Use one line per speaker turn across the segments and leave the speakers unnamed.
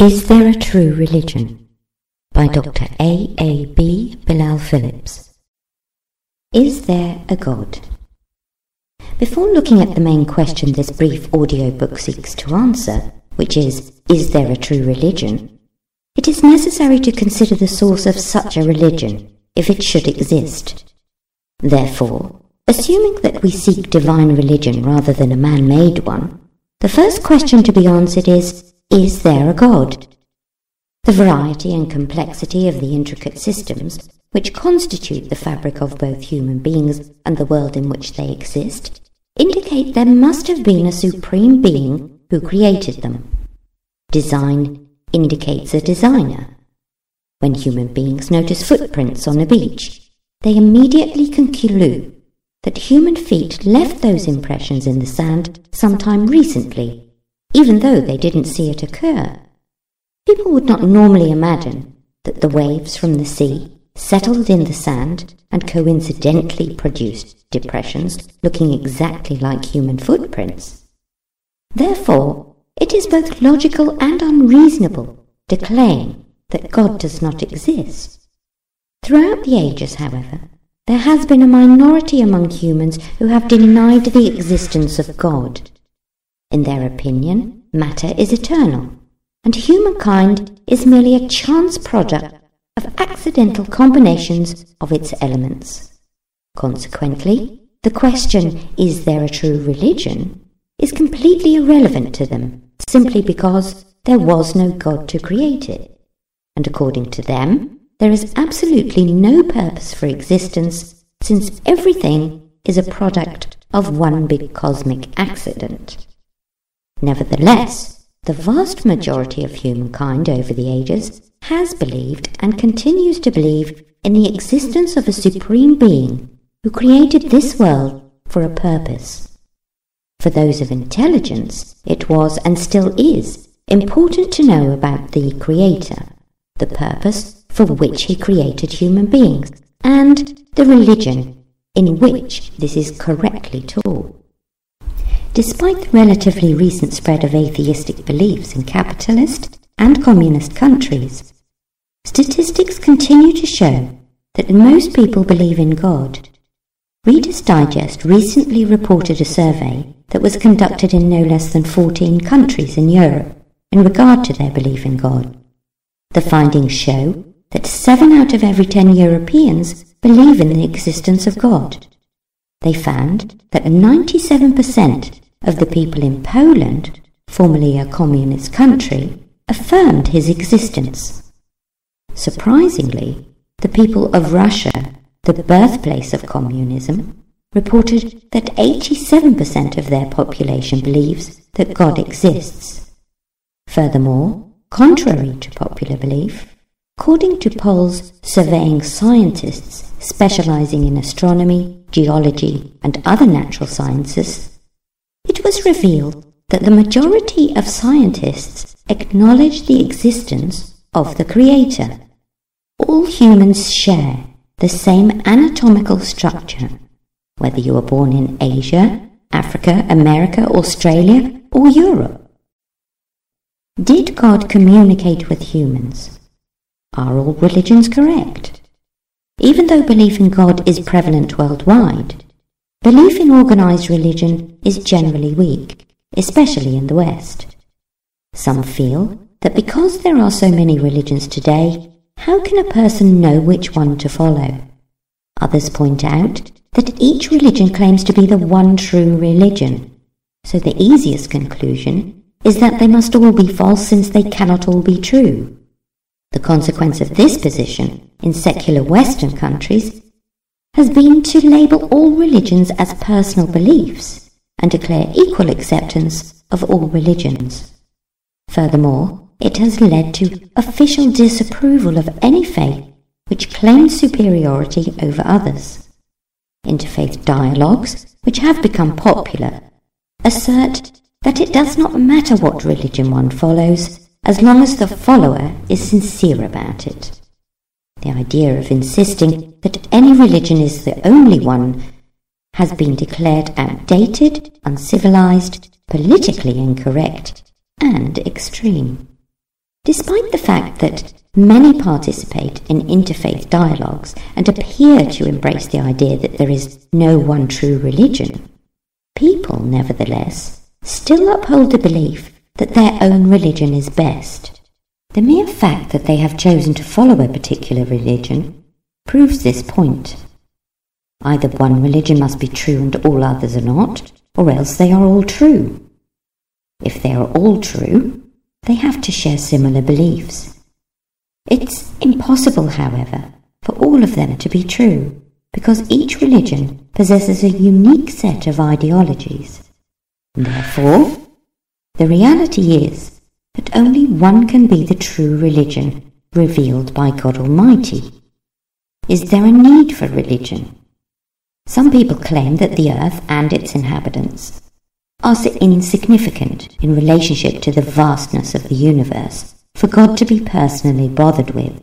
Is There a True Religion? by Dr. A. A. B. Bilal Philips. Is there a God? Before looking at the main question this brief audiobook seeks to answer, which is, Is there a true religion? It is necessary to consider the source of such a religion, if it should exist. Therefore, assuming that we seek divine religion rather than a man-made one, the first question to be answered is, is there a God? The variety and complexity of the intricate systems which constitute the fabric of both human beings and the world in which they exist indicate there must have been a supreme being who created them. Design indicates a designer. When human beings notice footprints on a beach, they immediately conclude that human feet left those impressions in the sand sometime recently even though they didn't see it occur. People would not normally imagine that the waves from the sea settled in the sand and coincidentally produced depressions looking exactly like human footprints. Therefore, it is both logical and unreasonable to claim that God does not exist. Throughout the ages, however, there has been a minority among humans who have denied the existence of God in their opinion, matter is eternal, and humankind is merely a chance product of accidental combinations of its elements. Consequently, the question, is there a true religion, is completely irrelevant to them, simply because there was no God to create it. And according to them, there is absolutely no purpose for existence, since everything is a product of one big cosmic accident. Nevertheless, the vast majority of humankind over the ages has believed and continues to believe in the existence of a supreme being who created this world for a purpose. For those of intelligence, it was and still is important to know about the Creator, the purpose for which he created human beings, and the religion in which this is correctly taught. Despite the relatively recent spread of atheistic beliefs in capitalist and communist countries, statistics continue to show that most people believe in God. Reader's Digest recently reported a survey that was conducted in no less than 14 countries in Europe in regard to their belief in God. The findings show that 7 out of every 10 Europeans believe in the existence of God. They found that 97% of the people in Poland, formerly a communist country, affirmed his existence. Surprisingly, the people of Russia, the birthplace of communism, reported that 87% of their population believes that God exists. Furthermore, contrary to popular belief, according to polls surveying scientists specializing in astronomy, geology, and other natural sciences, it was revealed that the majority of scientists acknowledge the existence of the Creator. All humans share the same anatomical structure, whether you are born in Asia, Africa, America, Australia, or Europe. Did God communicate with humans? Are all religions correct? Even though belief in God is prevalent worldwide, Belief in organized religion is generally weak, especially in the West. Some feel that because there are so many religions today, how can a person know which one to follow? Others point out that each religion claims to be the one true religion, so the easiest conclusion is that they must all be false since they cannot all be true. The consequence of this position in secular Western countries has been to label all religions as personal beliefs and declare equal acceptance of all religions. Furthermore, it has led to official disapproval of any faith which claims superiority over others. Interfaith dialogues, which have become popular, assert that it does not matter what religion one follows as long as the follower is sincere about it. The idea of insisting that any religion is the only one has been declared outdated, uncivilized, politically incorrect, and extreme. Despite the fact that many participate in interfaith dialogues and appear to embrace the idea that there is no one true religion, people, nevertheless, still uphold the belief that their own religion is best. The mere fact that they have chosen to follow a particular religion proves this point. Either one religion must be true and all others are not, or else they are all true. If they are all true, they have to share similar beliefs. It's impossible, however, for all of them to be true, because each religion possesses a unique set of ideologies. Therefore, the reality is that only one can be the true religion revealed by God Almighty. Is there a need for religion? Some people claim that the earth and its inhabitants are so insignificant in relationship to the vastness of the universe for God to be personally bothered with.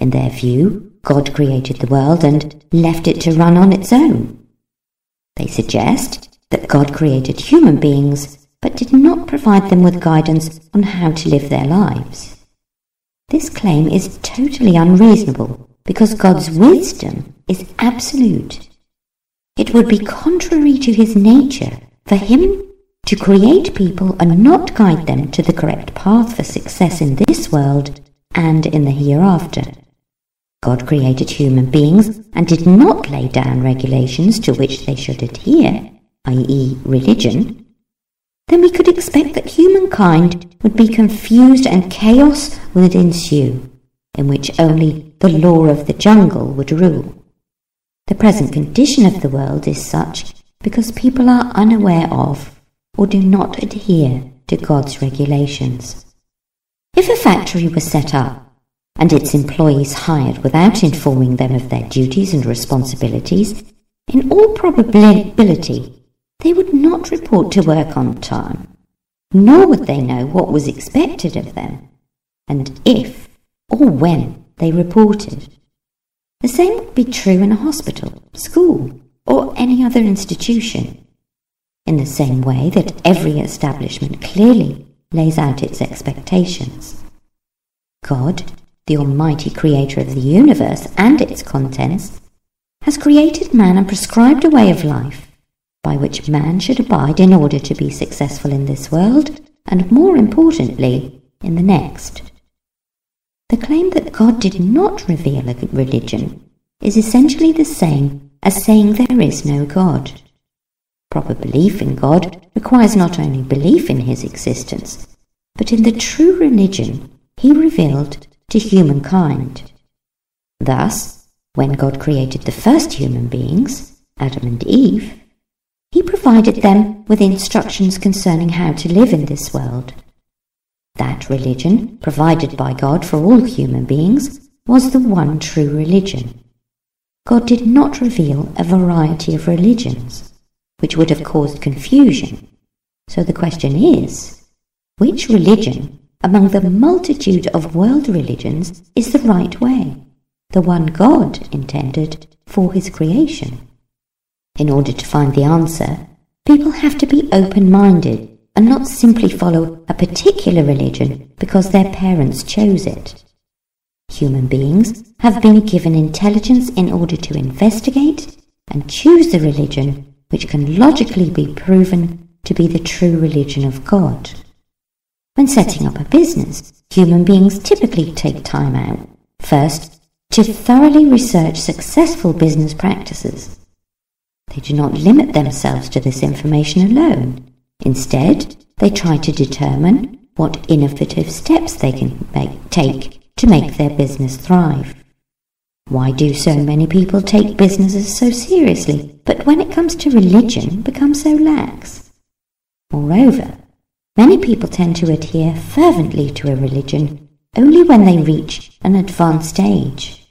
In their view, God created the world and left it to run on its own. They suggest that God created human beings but did not provide them with guidance on how to live their lives. This claim is totally unreasonable because God's wisdom is absolute. It would be contrary to his nature for him to create people and not guide them to the correct path for success in this world and in the hereafter. God created human beings and did not lay down regulations to which they should adhere, i.e., religion, then we could expect that humankind would be confused and chaos would ensue, in which only the law of the jungle would rule. The present condition of the world is such because people are unaware of or do not adhere to God's regulations. If a factory was set up and its employees hired without informing them of their duties and responsibilities, in all probability they would not report to work on time, nor would they know what was expected of them, and if or when they reported. The same would be true in a hospital, school, or any other institution, in the same way that every establishment clearly lays out its expectations. God, the Almighty Creator of the universe and its contents, has created man and prescribed a way of life by which man should abide in order to be successful in this world and, more importantly, in the next. The claim that God did not reveal a religion is essentially the same as saying there is no God. Proper belief in God requires not only belief in his existence, but in the true religion he revealed to humankind. Thus, when God created the first human beings, Adam and Eve, he provided them with instructions concerning how to live in this world. That religion, provided by God for all human beings, was the one true religion. God did not reveal a variety of religions, which would have caused confusion. So the question is, which religion among the multitude of world religions is the right way, the one God intended for his creation? In order to find the answer, people have to be open-minded and not simply follow a particular religion because their parents chose it. Human beings have been given intelligence in order to investigate and choose the religion which can logically be proven to be the true religion of God. When setting up a business, human beings typically take time out, first, to thoroughly research successful business practices. They do not limit themselves to this information alone. Instead, they try to determine what innovative steps they can make, take to make their business thrive. Why do so many people take businesses so seriously, but when it comes to religion become so lax? Moreover, many people tend to adhere fervently to a religion only when they reach an advanced age.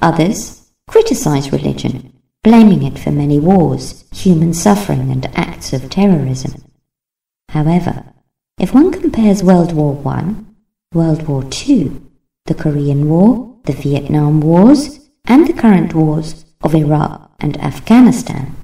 Others criticize religion, blaming it for many wars, human suffering and acts of terrorism. However, if one compares World War I, World War II, the Korean War, the Vietnam Wars, and the current wars of Iraq and Afghanistan,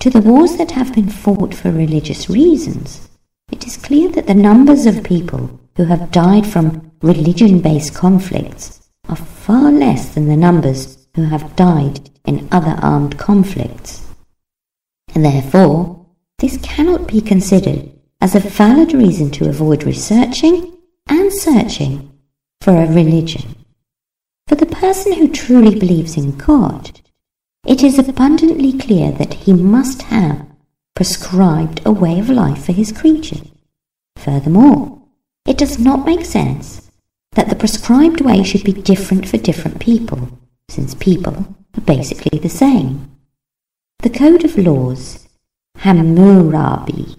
to the wars that have been fought for religious reasons, it is clear that the numbers of people who have died from religion-based conflicts are far less than the numbers who have died in other armed conflicts. And therefore, this cannot be considered as a valid reason to avoid researching and searching for a religion. For the person who truly believes in God, it is abundantly clear that he must have prescribed a way of life for his creature. Furthermore, it does not make sense that the prescribed way should be different for different people, since people are basically the same. The Code of Laws, Hammurabi,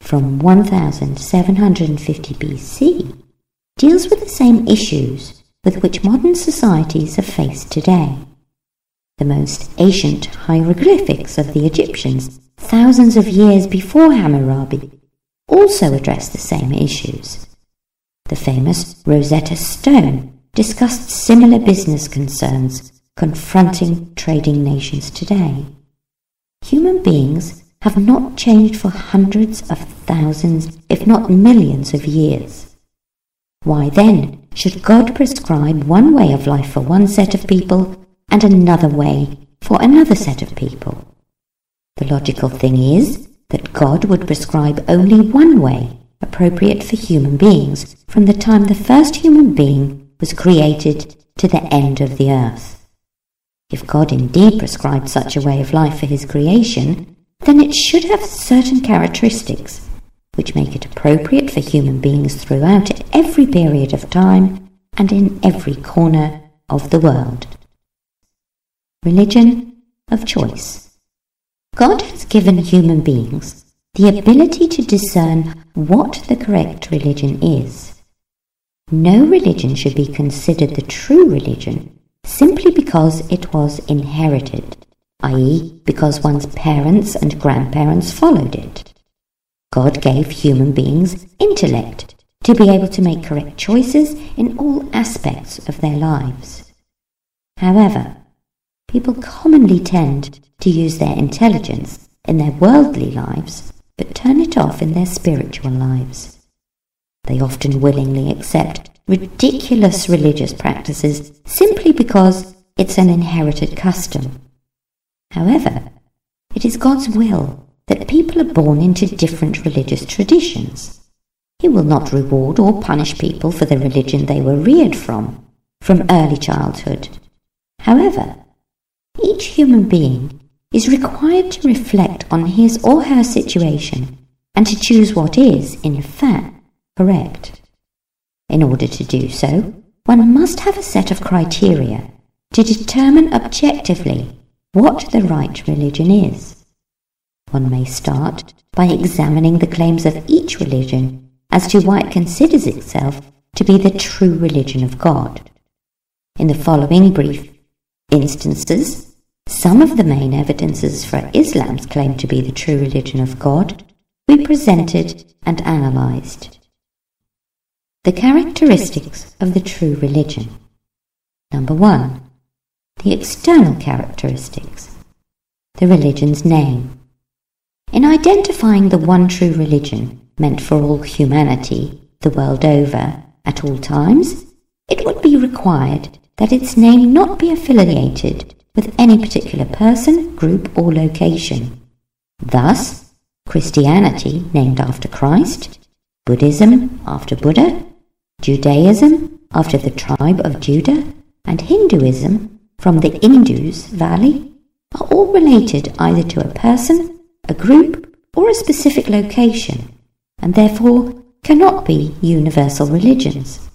from 1750 BC, deals with the same issues with which modern societies are faced today. The most ancient hieroglyphics of the Egyptians, thousands of years before Hammurabi, also addressed the same issues. The famous Rosetta Stone discussed similar business concerns confronting trading nations today. Human beings have not changed for hundreds of thousands, if not millions of years. Why then should God prescribe one way of life for one set of people and another way for another set of people? The logical thing is that God would prescribe only one way appropriate for human beings from the time the first human being was created to the end of the earth. If God indeed prescribed such a way of life for his creation, then it should have certain characteristics which make it appropriate for human beings throughout every period of time and in every corner of the world. Religion of choice. God has given human beings the ability to discern what the correct religion is. No religion should be considered the true religion simply because it was inherited i.e., because one's parents and grandparents followed it. God gave human beings intellect to be able to make correct choices in all aspects of their lives. However, people commonly tend to use their intelligence in their worldly lives but turn it off in their spiritual lives. They often willingly accept ridiculous religious practices simply because it's an inherited custom However, it is God's will that people are born into different religious traditions. He will not reward or punish people for the religion they were reared from, from early childhood. However, each human being is required to reflect on his or her situation and to choose what is, in fact, correct. In order to do so, one must have a set of criteria to determine objectively what the right religion is. One may start by examining the claims of each religion as to why it considers itself to be the true religion of God. In the following brief instances, some of the main evidences for Islam's claim to be the true religion of God we presented and analyzed. The characteristics of the true religion. Number one, the external characteristics, the religion's name. In identifying the one true religion meant for all humanity the world over at all times, it would be required that its name not be affiliated with any particular person, group, or location. Thus, Christianity named after Christ, Buddhism after Buddha, Judaism after the tribe of Judah, and Hinduism from the Indus Valley are all related either to a person, a group, or a specific location, and therefore cannot be universal religions.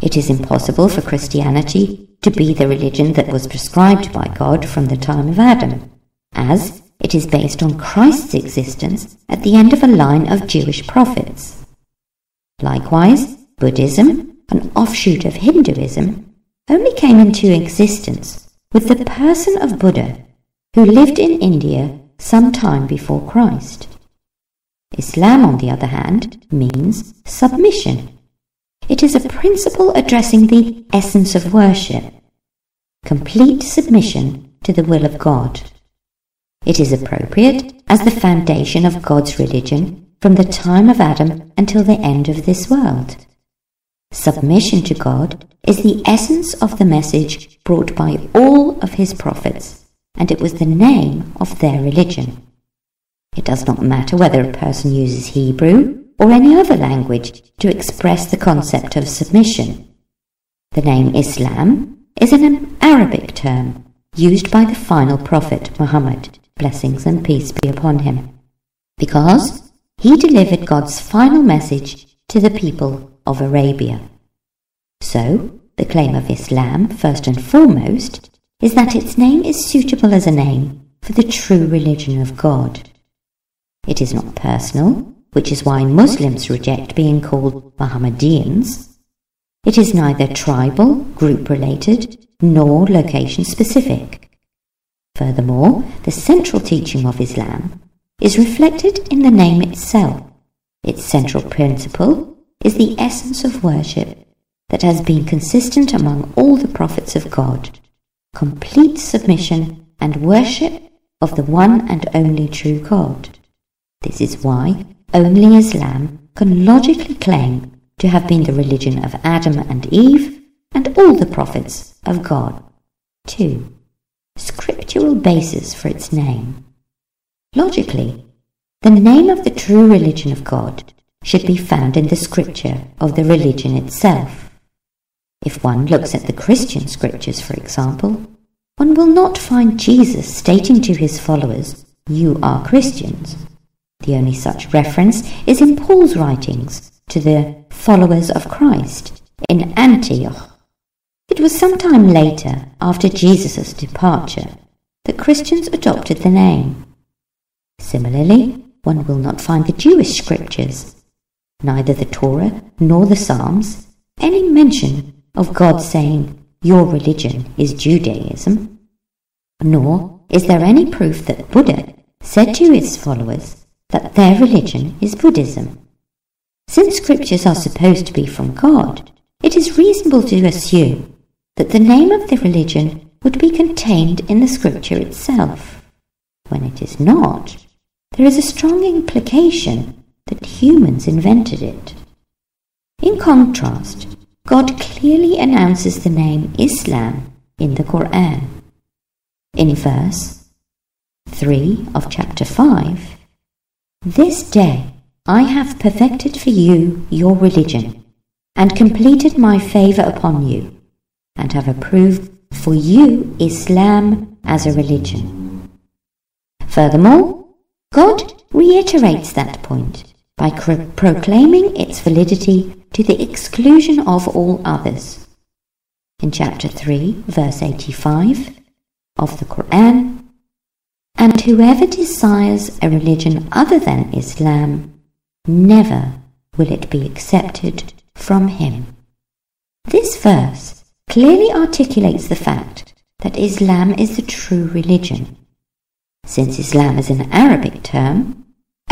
It is impossible for Christianity to be the religion that was prescribed by God from the time of Adam, as it is based on Christ's existence at the end of a line of Jewish prophets. Likewise, Buddhism, an offshoot of Hinduism, only came into existence with the person of Buddha, who lived in India some time before Christ. Islam, on the other hand, means submission. It is a principle addressing the essence of worship, complete submission to the will of God. It is appropriate as the foundation of God's religion from the time of Adam until the end of this world. Submission to God is the essence of the message brought by all of his prophets, and it was the name of their religion. It does not matter whether a person uses Hebrew or any other language to express the concept of submission. The name Islam is an Arabic term used by the final prophet Muhammad, blessings and peace be upon him, because he delivered God's final message to the people of Arabia. So, the claim of Islam, first and foremost, is that its name is suitable as a name for the true religion of God. It is not personal, which is why Muslims reject being called Mohammedans. It is neither tribal, group related, nor location specific. Furthermore, the central teaching of Islam is reflected in the name itself. Its central principle is the essence of worship that has been consistent among all the prophets of God complete submission and worship of the one and only true God. This is why only Islam can logically claim to have been the religion of Adam and Eve and all the prophets of God. 2. Scriptural basis for its name. Logically, the name of the true religion of God should be found in the scripture of the religion itself. If one looks at the Christian scriptures, for example, one will not find Jesus stating to his followers, You are Christians. The only such reference is in Paul's writings to the followers of Christ in Antioch. It was some time later, after Jesus' departure, that Christians adopted the name. Similarly, one will not find the Jewish scriptures, neither the Torah nor the Psalms, any mention of God saying, Your religion is Judaism. Nor is there any proof that Buddha said to his followers that their religion is Buddhism. Since scriptures are supposed to be from God, it is reasonable to assume that the name of the religion would be contained in the scripture itself. When it is not, there is a strong implication that humans invented it. In contrast, God clearly announces the name Islam in the Quran. In verse 3 of chapter 5, This day I have perfected for you your religion, and completed my favour upon you, and have approved for you Islam as a religion. Furthermore, God reiterates that point by proclaiming its validity to the exclusion of all others. In chapter 3, verse 85 of the Quran, and whoever desires a religion other than Islam, never will it be accepted from him. This verse clearly articulates the fact that Islam is the true religion since Islam is an Arabic term,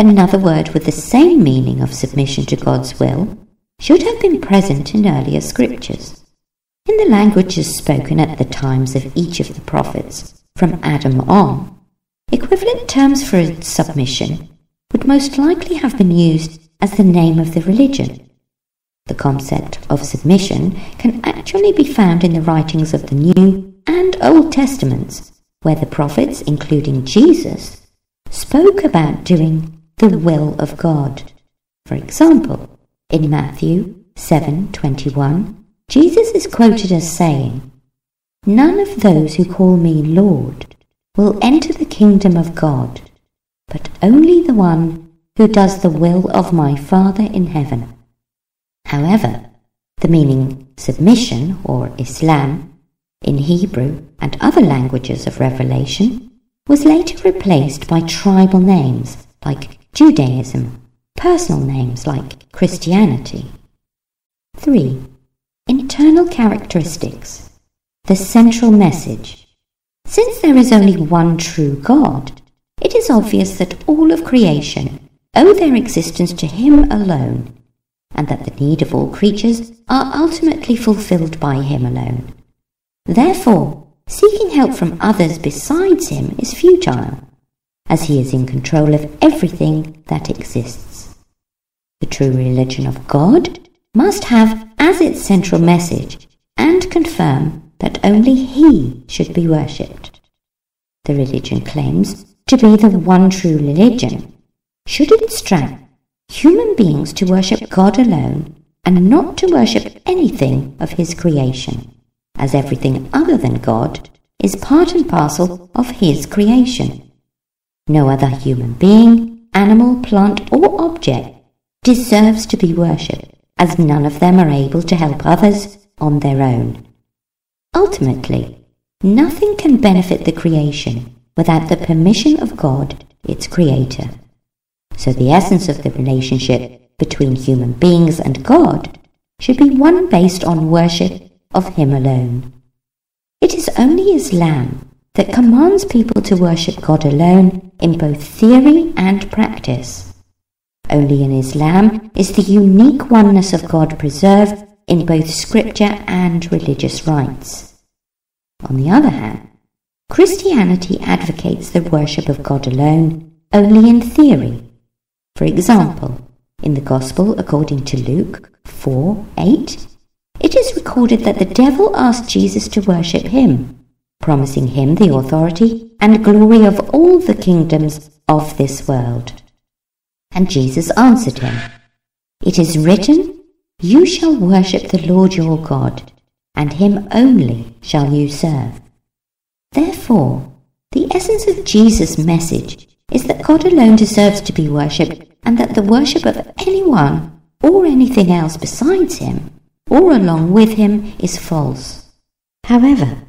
another word with the same meaning of submission to God's will should have been present in earlier scriptures. In the languages spoken at the times of each of the prophets, from Adam on, equivalent terms for submission would most likely have been used as the name of the religion. The concept of submission can actually be found in the writings of the New and Old Testaments where the prophets, including Jesus, spoke about doing the will of God. For example, in Matthew 7:21, Jesus is quoted as saying, "None of those who call me Lord will enter the kingdom of God, but only the one who does the will of my Father in heaven." However, the meaning submission or Islam in Hebrew and other languages of Revelation was later replaced by tribal names like Judaism, personal names like Christianity. 3. Internal characteristics. The central message. Since there is only one true God, it is obvious that all of creation owe their existence to Him alone, and that the need of all creatures are ultimately fulfilled by Him alone. Therefore, seeking help from others besides him is futile, as he is in control of everything that exists. The true religion of God must have as its central message and confirm that only He should be worshipped. The religion claims to be the one true religion. Should it instruct human beings to worship God alone and not to worship anything of His creation, as everything other than God is part and parcel of His creation. No other human being, animal, plant, or object deserves to be worshipped, as none of them are able to help others on their own. Ultimately, nothing can benefit the creation without the permission of God, its creator. So the essence of the relationship between human beings and God should be one based on worship of Him alone. It is only Islam that commands people to worship God alone in both theory and practice. Only in Islam is the unique oneness of God preserved in both scripture and religious rites. On the other hand, Christianity advocates the worship of God alone only in theory. For example, in the Gospel according to Luke 4 8, it is recorded that the devil asked Jesus to worship him, promising him the authority and glory of all the kingdoms of this world. And Jesus answered him, It is written, You shall worship the Lord your God, and him only shall you serve. Therefore, the essence of Jesus' message is that God alone deserves to be worshipped, and that the worship of anyone or anything else besides him or along with him is false. However,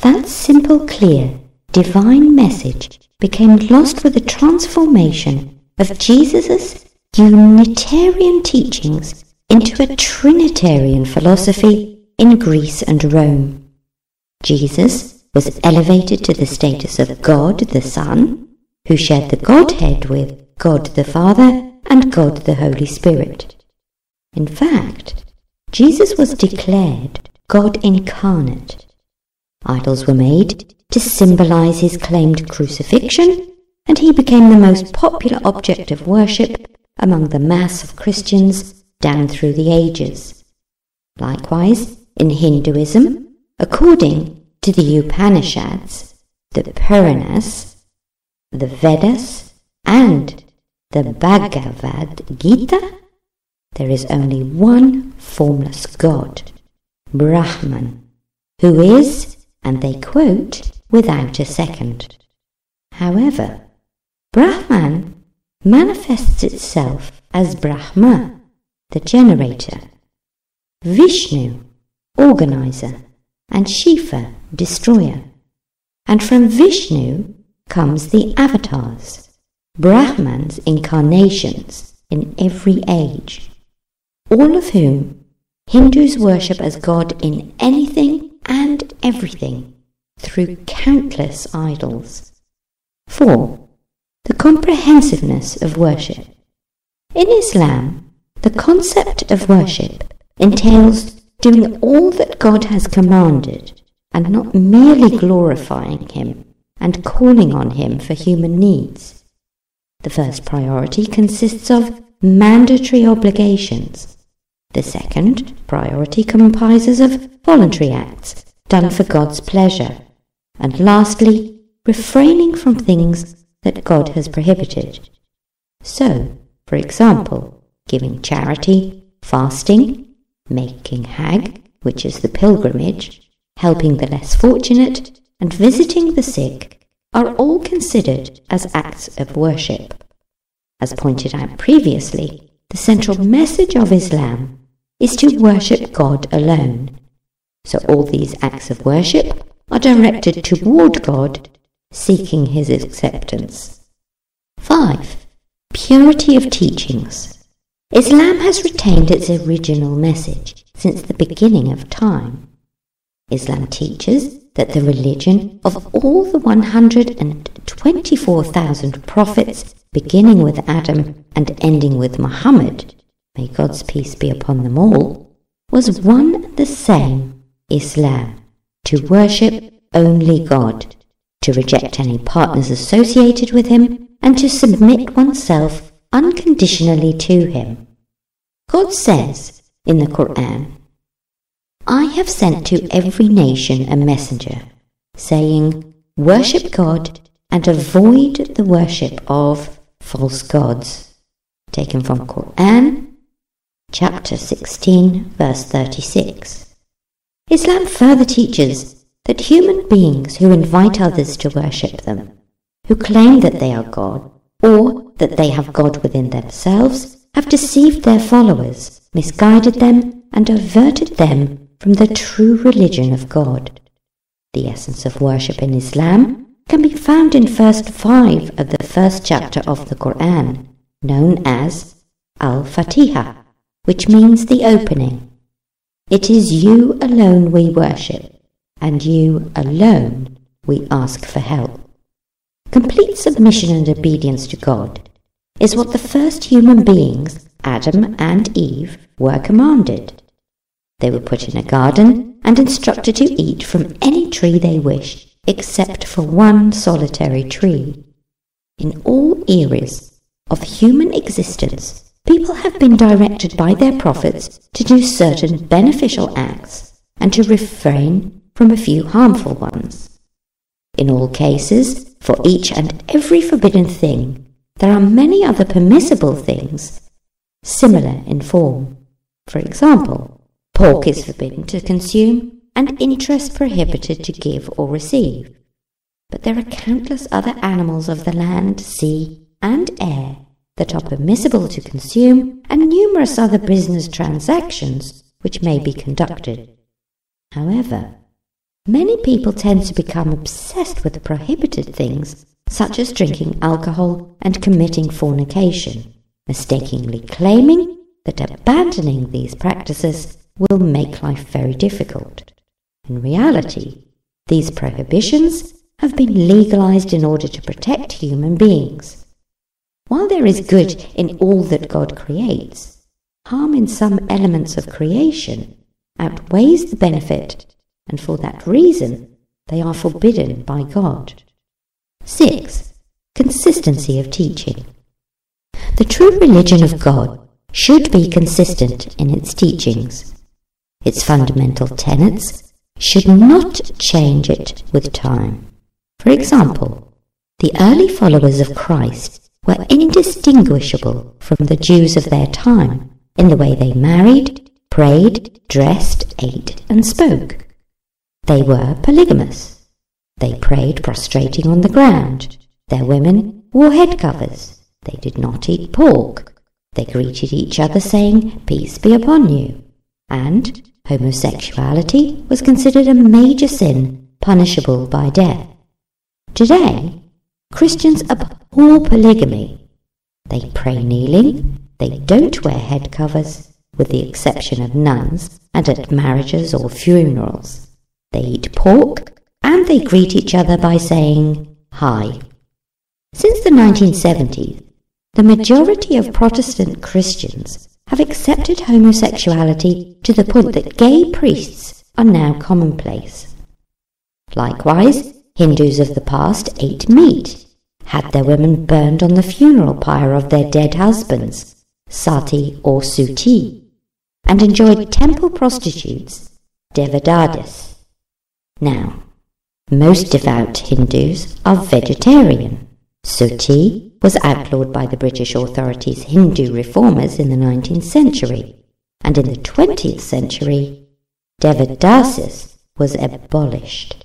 that simple, clear, divine message became lost with the transformation of Jesus' Unitarian teachings into a Trinitarian philosophy in Greece and Rome. Jesus was elevated to the status of God the Son, who shared the Godhead with God the Father and God the Holy Spirit. In fact, Jesus was declared God incarnate. Idols were made to symbolize his claimed crucifixion and he became the most popular object of worship among the mass of Christians down through the ages. Likewise, in Hinduism, according to the Upanishads, the Puranas, the Vedas, and the Bhagavad Gita, there is only one formless God, Brahman, who is, and they quote, without a second. However, Brahman manifests itself as Brahma, the generator, Vishnu, organizer, and Shiva, destroyer. And from Vishnu comes the avatars, Brahman's incarnations in every age, all of whom Hindus worship as God in anything everything through countless idols. 4 the comprehensiveness of worship. In Islam, the concept of worship entails doing all that God has commanded and not merely glorifying Him and calling on Him for human needs. The first priority consists of mandatory obligations. The second priority comprises of voluntary acts done for God's pleasure. And lastly, refraining from things that God has prohibited. So, for example, giving charity, fasting, making Hajj, which is the pilgrimage, helping the less fortunate, and visiting the sick are all considered as acts of worship. As pointed out previously, the central message of Islam is to worship God alone. So all these acts of worship are directed toward God seeking his acceptance. 5. Purity of teachings. Islam has retained its original message since the beginning of time. Islam teaches that the religion of all the 124,000 prophets, beginning with Adam and ending with Muhammad, may God's peace be upon them all, was one and the same Islam, to worship only God to reject any partners associated with him, and to submit oneself unconditionally to him. God says in the Quran I have sent to every nation a messenger, saying, Worship God and avoid the worship of false gods. Taken from Quran, chapter 16, verse 36. Islam further teaches that human beings who invite others to worship them, who claim that they are God, or that they have God within themselves, have deceived their followers, misguided them, and diverted them from the true religion of God. The essence of worship in Islam can be found in first five of the first chapter of the Quran, known as Al-Fatiha, which means the opening. It is you alone we worship, and you alone we ask for help. Complete submission and obedience to God is what the first human beings, Adam and Eve, were commanded. They were put in a garden and instructed to eat from any tree they wished, except for one solitary tree. In all eras of human existence, people have been directed by their prophets to do certain beneficial acts and to refrain from a few harmful ones. In all cases, for each and every forbidden thing, there are many other permissible things similar in form. For example, pork is forbidden to consume and interest prohibited to give or receive. But there are countless other animals of the land, sea, and air that are permissible to consume and numerous other business transactions which may be conducted. However, many people tend to become obsessed with prohibited things such as drinking alcohol and committing fornication, mistakenly claiming that abandoning these practices will make life very difficult. In reality, these prohibitions have been legalized in order to protect human beings. While there is good in all that God creates, harm in some elements of creation outweighs the benefit, and for that reason they are forbidden by God. 6. Consistency of teaching. The true religion of God should be consistent in its teachings. Its fundamental tenets should not change it with time. For example, the early followers of Christ were indistinguishable from the Jews of their time in the way they married, prayed, dressed, ate, and spoke. They were polygamous. They prayed prostrating on the ground. Their women wore head covers. They did not eat pork. They greeted each other saying, Peace be upon you. And homosexuality was considered a major sin punishable by death. Today, Christians abhor polygamy. They pray kneeling. They don't wear head covers, with the exception of nuns and at marriages or funerals. They eat pork and they greet each other by saying hi. Since the 1970s, the majority of Protestant Christians have accepted homosexuality to the point that gay priests are now commonplace. Likewise, Hindus of the past ate meat, had their women burned on the funeral pyre of their dead husbands, sati or suti, and enjoyed temple prostitutes, devadasis. Now, most devout Hindus are vegetarian. Suti was outlawed by the British authorities' Hindu reformers in the 19th century, and in the 20th century, Devadasis was abolished.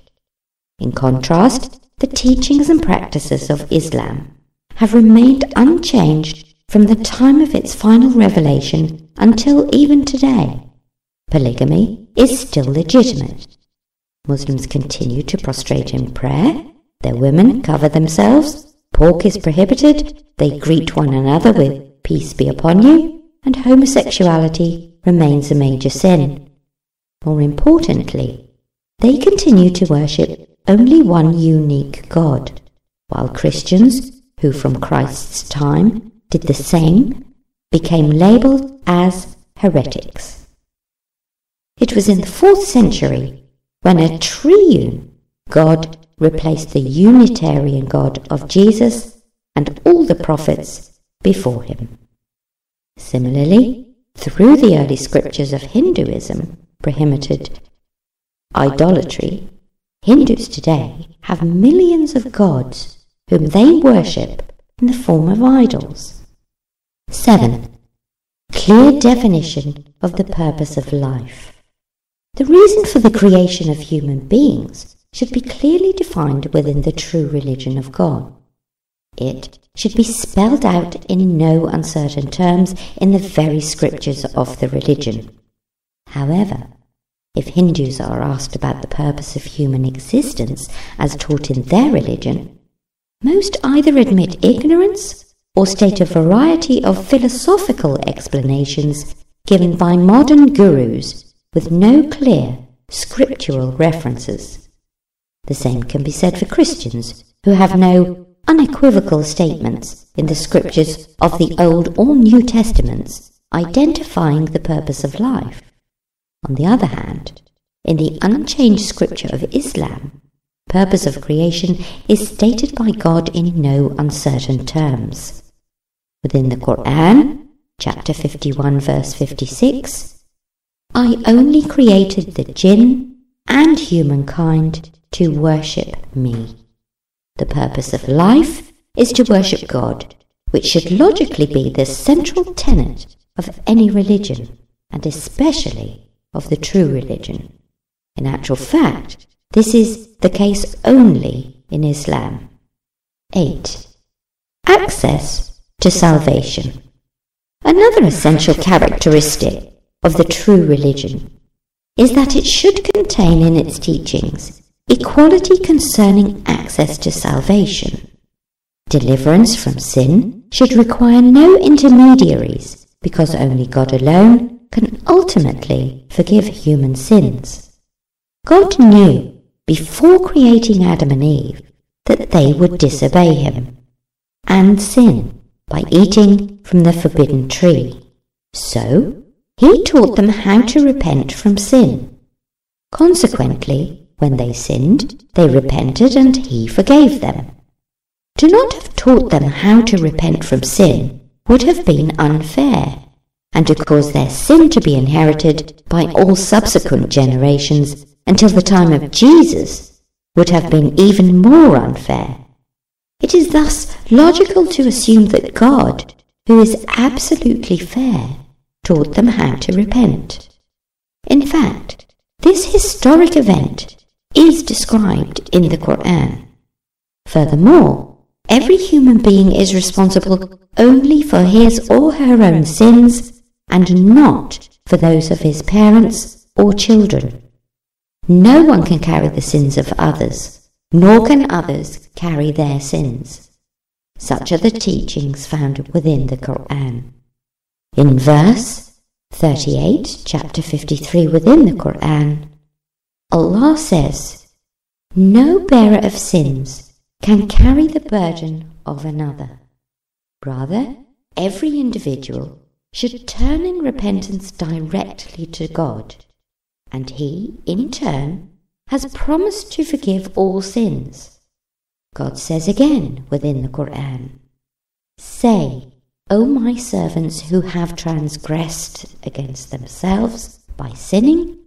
In contrast, the teachings and practices of Islam have remained unchanged from the time of its final revelation until even today. Polygamy is still legitimate. Muslims continue to prostrate in prayer. Their women cover themselves. Pork is prohibited. They greet one another with peace be upon you. And homosexuality remains a major sin. More importantly, they continue to worship only one unique God, while Christians, who from Christ's time did the same, became labeled as heretics. It was in the fourth century when a triune God replaced the Unitarian God of Jesus and all the prophets before him. Similarly, through the early scriptures of Hinduism, prohibited idolatry, Hindus today have millions of gods whom they worship in the form of idols. 7. Clear definition of the purpose of life. The reason for the creation of human beings should be clearly defined within the true religion of God. It should be spelled out in no uncertain terms in the very scriptures of the religion. However, if Hindus are asked about the purpose of human existence as taught in their religion, most either admit ignorance or state a variety of philosophical explanations given by modern gurus with no clear scriptural references. The same can be said for Christians who have no unequivocal statements in the scriptures of the Old or New Testaments identifying the purpose of life. On the other hand, in the unchanged scripture of Islam, purpose of creation is stated by God in no uncertain terms. Within the Quran, chapter 51 verse 56, I only created the jinn and humankind to worship me. The purpose of life is to worship God, which should logically be the central tenet of any religion, and especially of the true religion. In actual fact, this is the case only in Islam. 8. Access to salvation. Another essential characteristic of the true religion is that it should contain in its teachings Equality concerning access to salvation. Deliverance from sin should require no intermediaries because only God alone can ultimately forgive human sins. God knew before creating Adam and Eve that they would disobey him and sin by eating from the forbidden tree. So, he taught them how to repent from sin. Consequently, when they sinned, they repented and he forgave them. To not have taught them how to repent from sin would have been unfair, and to cause their sin to be inherited by all subsequent generations until the time of Jesus would have been even more unfair. It is thus logical to assume that God, who is absolutely fair, taught them how to repent. In fact, this historic event is described in the Quran. Furthermore, every human being is responsible only for his or her own sins and not for those of his parents or children. No one can carry the sins of others, nor can others carry their sins. Such are the teachings found within the Quran. In verse 38, chapter 53 within the Quran, Allah says, No bearer of sins can carry the burden of another. Rather, every individual should turn in repentance directly to God, and He, in turn, has promised to forgive all sins. God says again within the Quran, Say, O my servants who have transgressed against themselves by sinning,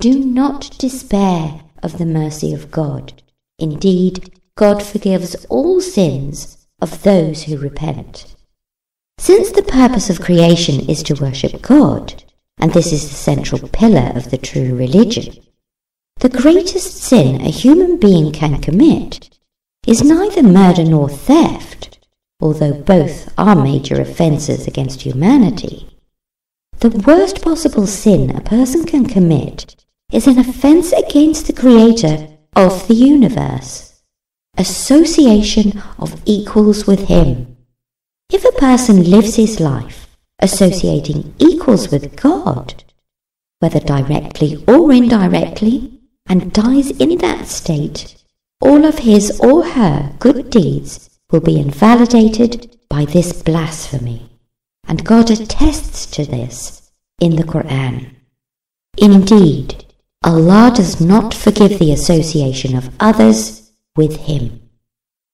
do not despair of the mercy of God. Indeed, God forgives all sins of those who repent. Since the purpose of creation is to worship God, and this is the central pillar of the true religion, the greatest sin a human being can commit is neither murder nor theft, although both are major offences against humanity. The worst possible sin a person can commit is an offense against the creator of the universe, association of equals with him. If a person lives his life associating equals with God, whether directly or indirectly, and dies in that state, all of his or her good deeds will be invalidated by this blasphemy. And God attests to this in the Quran. Indeed, Allah does not forgive the association of others with Him.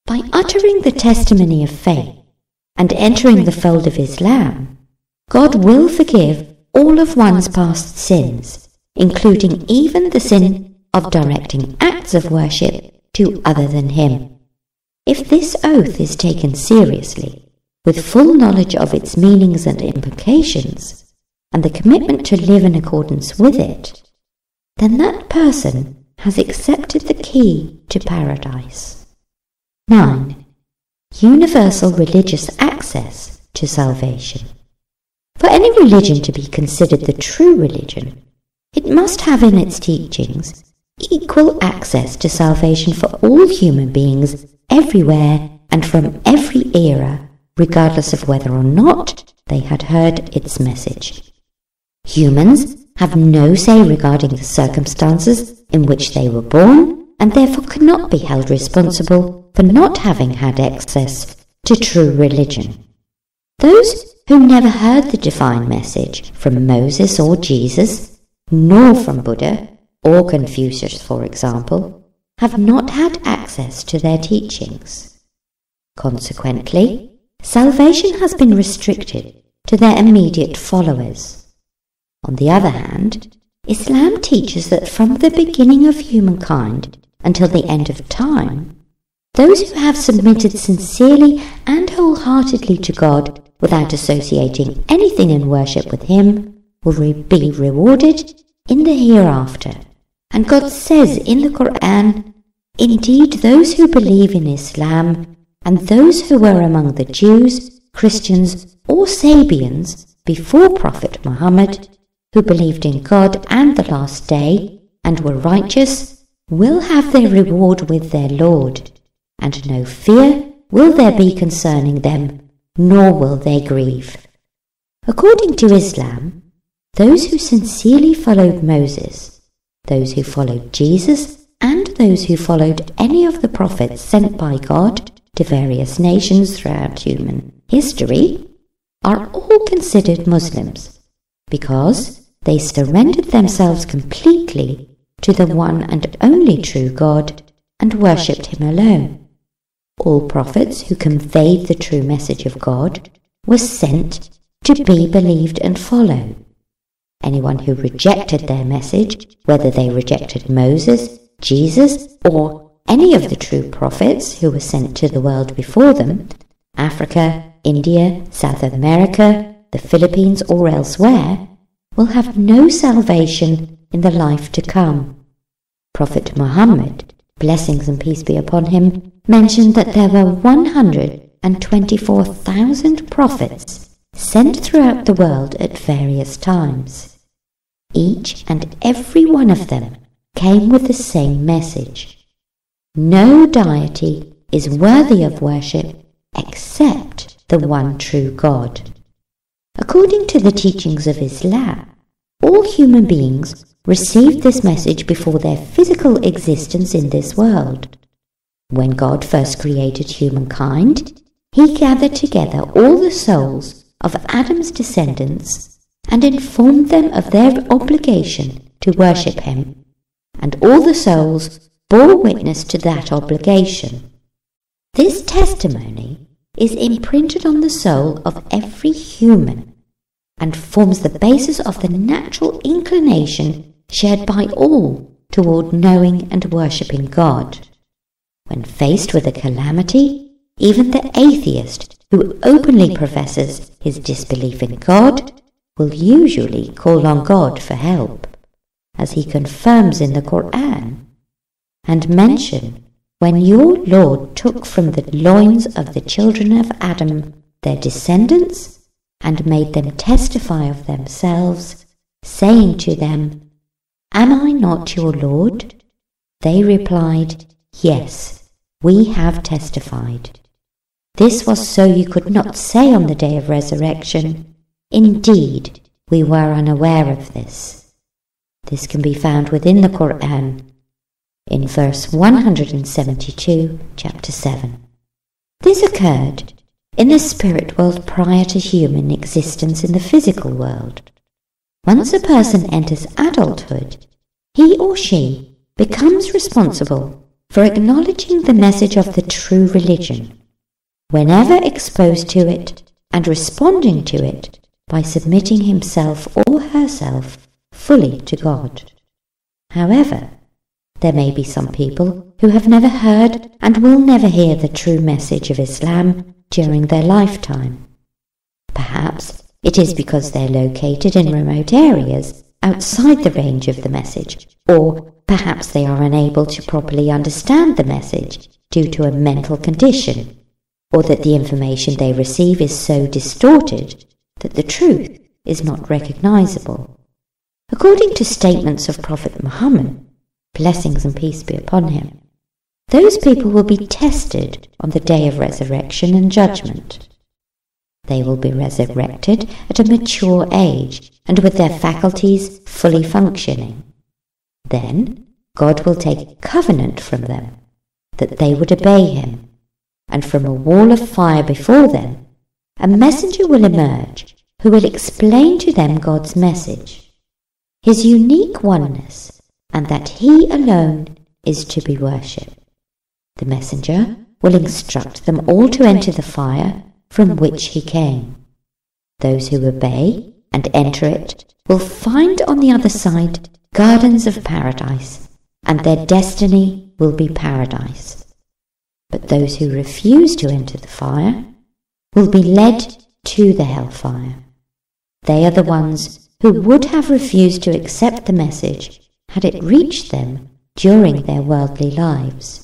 By uttering the testimony of faith and entering the fold of Islam, God will forgive all of one's past sins including even the sin of directing acts of worship to other than him. If this oath is taken seriously, with full knowledge of its meanings and implications, and the commitment to live in accordance with it, then that person has accepted the key to paradise. 9. Universal religious access to salvation. For any religion to be considered the true religion, it must have in its teachings equal access to salvation for all human beings everywhere and from every era, regardless of whether or not they had heard its message. Humans have no say regarding the circumstances in which they were born and therefore cannot be held responsible for not having had access to true religion. Those who never heard the divine message from Moses or Jesus, nor from Buddha or Confucius, for example, have not had access to their teachings. Consequently, salvation has been restricted to their immediate followers. On the other hand, Islam teaches that from the beginning of humankind until the end of time, those who have submitted sincerely and wholeheartedly to God without associating anything in worship with Him will be rewarded in the hereafter. And God says in the Quran, Indeed, those who believe in Islam and those who were among the Jews, Christians, or Sabians before Prophet Muhammad who believed in God and the last day and were righteous will have their reward with their Lord, and no fear will there be concerning them, nor will they grieve. According to Islam, those who sincerely followed Moses, those who followed Jesus, and those who followed any of the prophets sent by God to various nations throughout human history are all considered Muslims because they surrendered themselves completely to the one and only true God and worshipped Him alone. All prophets who conveyed the true message of God were sent to be believed and followed. Anyone who rejected their message, whether they rejected Moses, Jesus, or any of the true prophets who were sent to the world before them, Africa, India, South America, the Philippines, or elsewhere, will have no salvation in the life to come. Prophet Muhammad, blessings and peace be upon him, mentioned that there were 124,000 prophets sent throughout the world at various times. Each and every one of them came with the same message. No deity is worthy of worship except the one true God. According to the teachings of Islam, all human beings received this message before their physical existence in this world. When God first created humankind, he gathered together all the souls of Adam's descendants and informed them of their obligation to worship him, and all the souls bore witness to that obligation. This testimony is imprinted on the soul of every human and forms the basis of the natural inclination shared by all toward knowing and worshipping God. When faced with a calamity, even the atheist who openly professes his disbelief in God will usually call on God for help, as he confirms in the Quran, and mention when your Lord took from the loins of the children of Adam their descendants and made them testify of themselves, saying to them, Am I not your Lord? They replied, Yes, we have testified. This was so you could not say on the day of resurrection, Indeed, we were unaware of this. This can be found within the Quran in verse 172, chapter 7. This occurred in the spirit world prior to human existence in the physical world. Once a person enters adulthood, he or she becomes responsible for acknowledging the message of the true religion, whenever exposed to it and responding to it by submitting himself or herself fully to God. However, there may be some people who have never heard and will never hear the true message of Islam during their lifetime. Perhaps it is because they're located in remote areas outside the range of the message, or perhaps they are unable to properly understand the message due to a mental condition, or that the information they receive is so distorted that the truth is not recognizable. According to statements of Prophet Muhammad, blessings and peace be upon him, those people will be tested on the day of resurrection and judgment. They will be resurrected at a mature age and with their faculties fully functioning. Then God will take covenant from them that they would obey him, and from a wall of fire before them a messenger will emerge who will explain to them God's message, his unique oneness, and that he alone is to be worshipped. The messenger will instruct them all to enter the fire from which he came. Those who obey and enter it will find on the other side gardens of paradise, and their destiny will be paradise. But those who refuse to enter the fire will be led to the hellfire. They are the ones who would have refused to accept the message had it reached them during their worldly lives.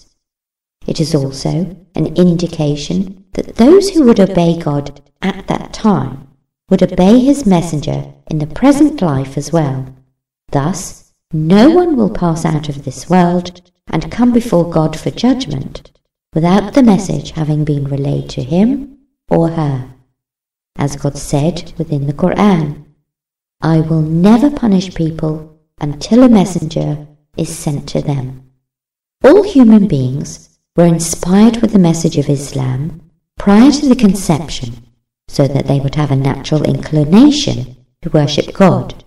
It is also an indication that those who would obey God at that time would obey his messenger in the present life as well. Thus, no one will pass out of this world and come before God for judgment without the message having been relayed to him or her. As God said within the Quran, I will never punish people until a messenger is sent to them. All human beings were inspired with the message of Islam prior to the conception so that they would have a natural inclination to worship God.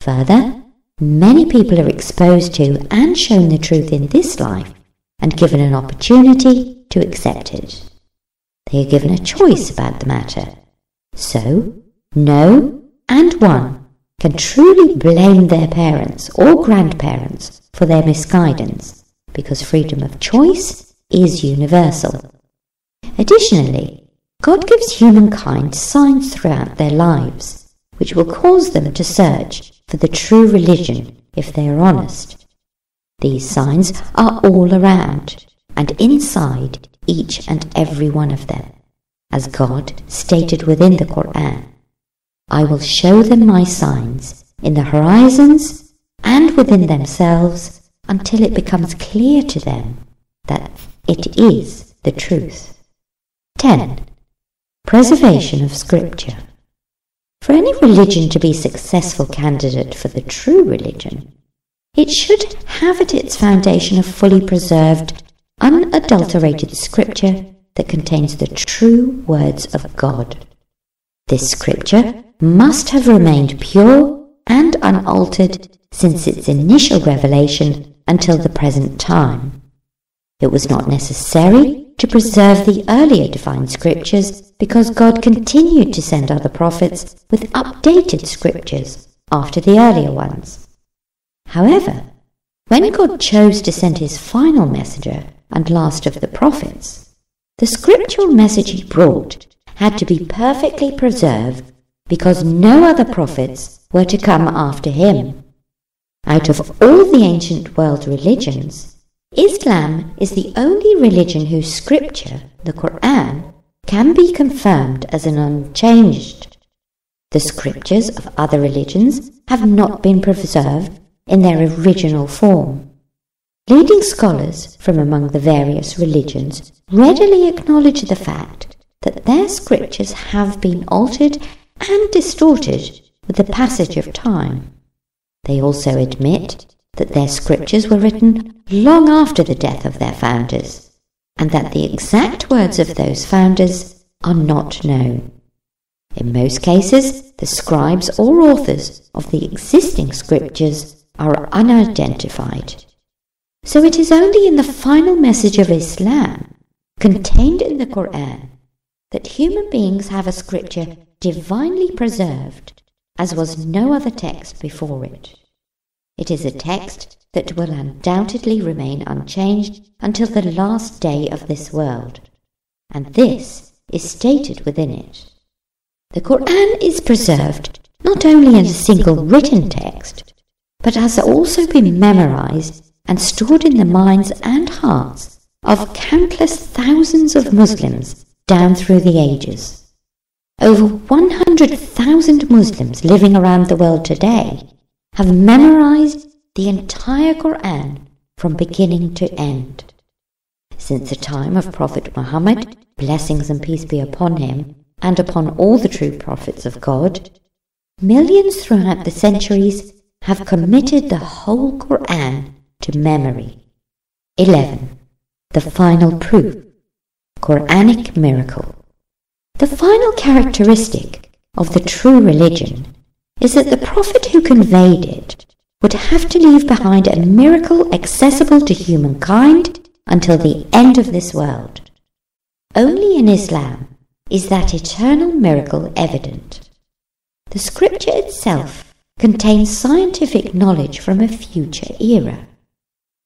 Further, many people are exposed to and shown the truth in this life and given an opportunity to accept it. They are given a choice about the matter. So, no and one can truly blame their parents or grandparents for their misguidance because freedom of choice is universal. Additionally, God gives humankind signs throughout their lives, which will cause them to search for the true religion if they are honest. These signs are all around and inside each and every one of them, as God stated within the Quran. I will show them my signs in the horizons and within themselves until it becomes clear to them that it is the truth. 10. Preservation of Scripture. For any religion to be successful candidate for the true religion, it should have at its foundation a fully preserved, unadulterated scripture that contains the true words of God. This scripture must have remained pure and unaltered since its initial revelation until the present time. It was not necessary to preserve the earlier divine scriptures because God continued to send other prophets with updated scriptures after the earlier ones. However, when God chose to send his final messenger and last of the prophets, the scriptural message he brought had to be perfectly preserved because no other prophets were to come after him. Out of all the ancient world religions, Islam is the only religion whose scripture, the Quran, can be confirmed as an unchanged. The scriptures of other religions have not been preserved in their original form. Leading scholars from among the various religions readily acknowledge the fact that their scriptures have been altered and distorted with the passage of time. They also admit that their scriptures were written long after the death of their founders, and that the exact words of those founders are not known. In most cases, the scribes or authors of the existing scriptures are unidentified. So it is only in the final message of Islam, contained in the Quran, that human beings have a scripture divinely preserved as was no other text before it. It is a text that will undoubtedly remain unchanged until the last day of this world, and this is stated within it. The Quran is preserved not only in a single written text, but has also been memorized and stored in the minds and hearts of countless thousands of Muslims down through the ages. Over 100,000 Muslims living around the world today have memorized the entire Quran from beginning to end. Since the time of Prophet Muhammad, blessings and peace be upon him, and upon all the true prophets of God, millions throughout the centuries have committed the whole Quran to memory. 11. The final proof Quranic miracle. The final characteristic of the true religion is that the prophet who conveyed it would have to leave behind a miracle accessible to humankind until the end of this world. Only in Islam is that eternal miracle evident. The scripture itself contains scientific knowledge from a future era.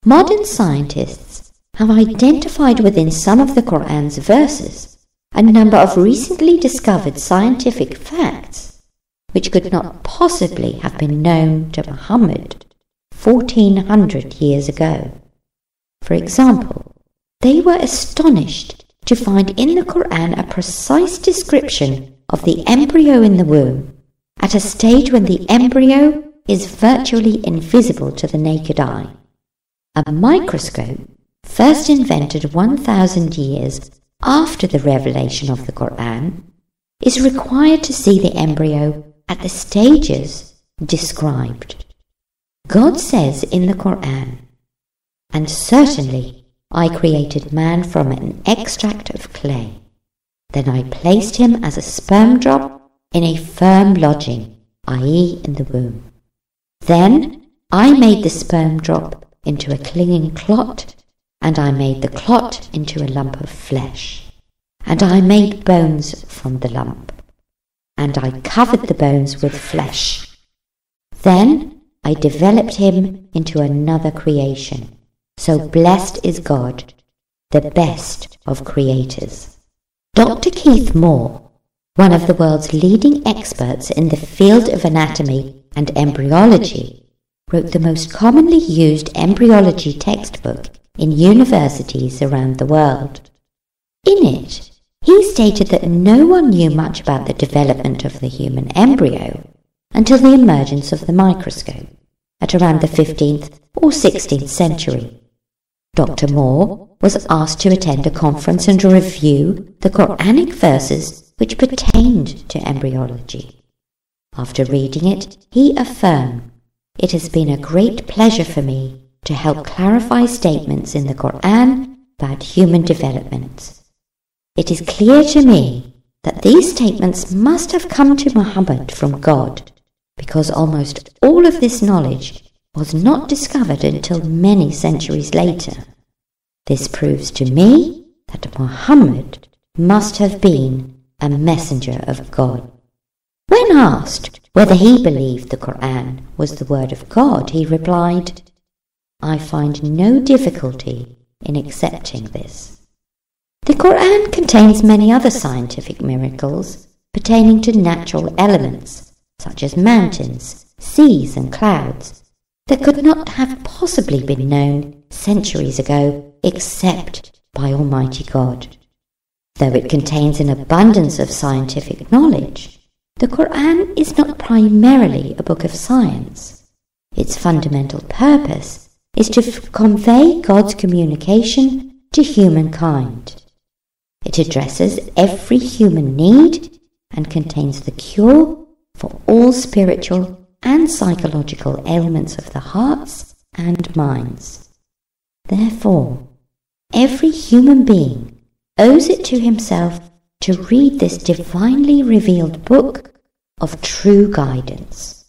Modern scientists have identified within some of the Quran's verses a number of recently discovered scientific facts which could not possibly have been known to Muhammad 1400 years ago. For example, they were astonished to find in the Quran a precise description of the embryo in the womb at a stage when the embryo is virtually invisible to the naked eye. A microscope, first invented 1,000 years after the revelation of the Quran is required to see the embryo at the stages described. God says in the Quran, And certainly I created man from an extract of clay. Then I placed him as a sperm drop in a firm lodging, i.e., in the womb. Then I made the sperm drop into a clinging clot and I made the clot into a lump of flesh. And I made bones from the lump. And I covered the bones with flesh. Then I developed him into another creation. So blessed is God, the best of creators. Dr. Keith Moore, one of the world's leading experts in the field of anatomy and embryology, wrote the most commonly used embryology textbook in universities around the world. In it, he stated that no one knew much about the development of the human embryo until the emergence of the microscope at around the 15th or 16th century. Dr. Moore was asked to attend a conference and review the Quranic verses which pertained to embryology. After reading it, he affirmed, It has been a great pleasure for me to help clarify statements in the Quran about human development. It is clear to me that these statements must have come to Muhammad from God, because almost all of this knowledge was not discovered until many centuries later. This proves to me that Muhammad must have been a messenger of God. When asked whether he believed the Quran was the word of God, he replied, I find no difficulty in accepting this. The Quran contains many other scientific miracles pertaining to natural elements, such as mountains, seas, and clouds, that could not have possibly been known centuries ago except by Almighty God. Though it contains an abundance of scientific knowledge, the Quran is not primarily a book of science. Its fundamental purpose is to f- convey God's communication to humankind. It addresses every human need and contains the cure for all spiritual and psychological ailments of the hearts and minds. Therefore, every human being owes it to himself to read this divinely revealed book of true guidance.